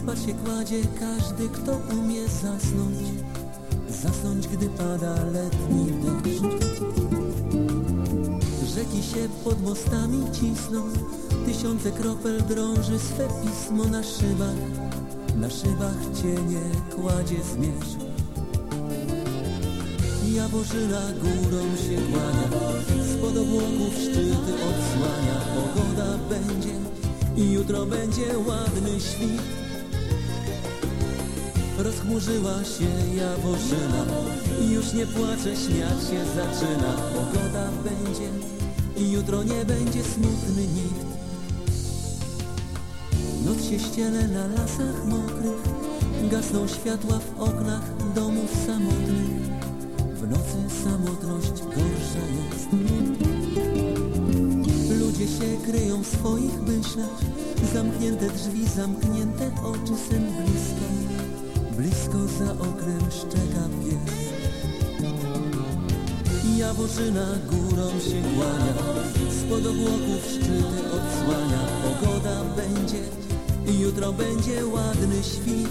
Spać się kładzie każdy, kto umie zasnąć. Zasnąć, gdy pada letni deszcz. Rzeki się pod mostami cisną. Tysiące kropel drąży swe pismo na szybach. Na szybach cienie kładzie zmierzch Jaworzyna górą się kłania. Spod obłoków szczyty odsłania. Pogoda będzie jutro będzie ładny świt. Rozchmurzyła się Jaworzyna. Już nie płacze, śmiać się zaczyna. Pogoda będzie i jutro nie będzie smutny nikt. Noc się ściele na lasach mokrych. Gasną światła w oknach domów samotnych. W nocy samotność gorsza kryją w swoich myślach. Zamknięte drzwi, zamknięte oczy, sen blisko Blisko za oknem szczeka pies. Jaworzyna górą się kłania. Spod obłoków szczyty odsłania. Pogoda będzie jutro będzie ładny świt.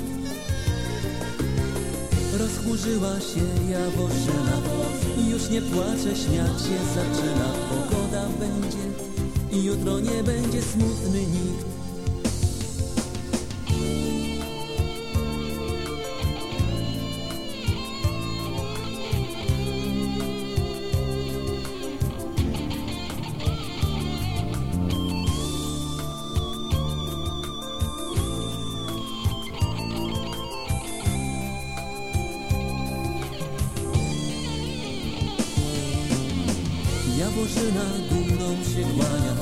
Rozchmurzyła się Jaworzyna. Już nie płacze, śmiać się zaczyna i jutro nie będzie smutny nikt Jaworzyna górą się kłania.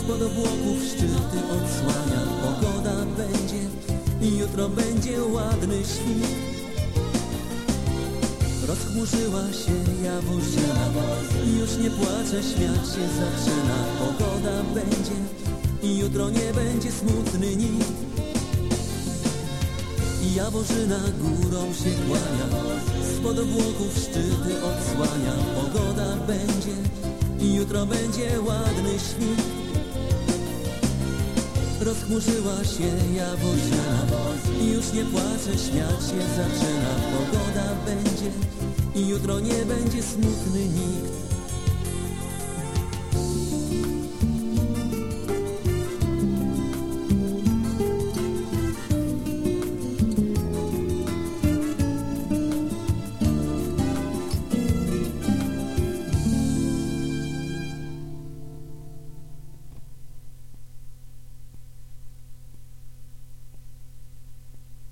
Spod obłoków szczyty odsłania. Pogoda będzie i jutro będzie ładny świt. Rozchmurzyła się Jaworzyna już nie płacze, śmiać się zaczyna. Pogoda będzie i jutro nie będzie smutny nikt Jaworzyna górą się kłania Spod obłoków szczyty odsłania. Pogoda będzie jutro będzie ładny świt. Rozchmurzyła się Jaworzyna i już nie płacze, śmiać się zaczyna. Pogoda będzie jutro nie będzie smutny nikt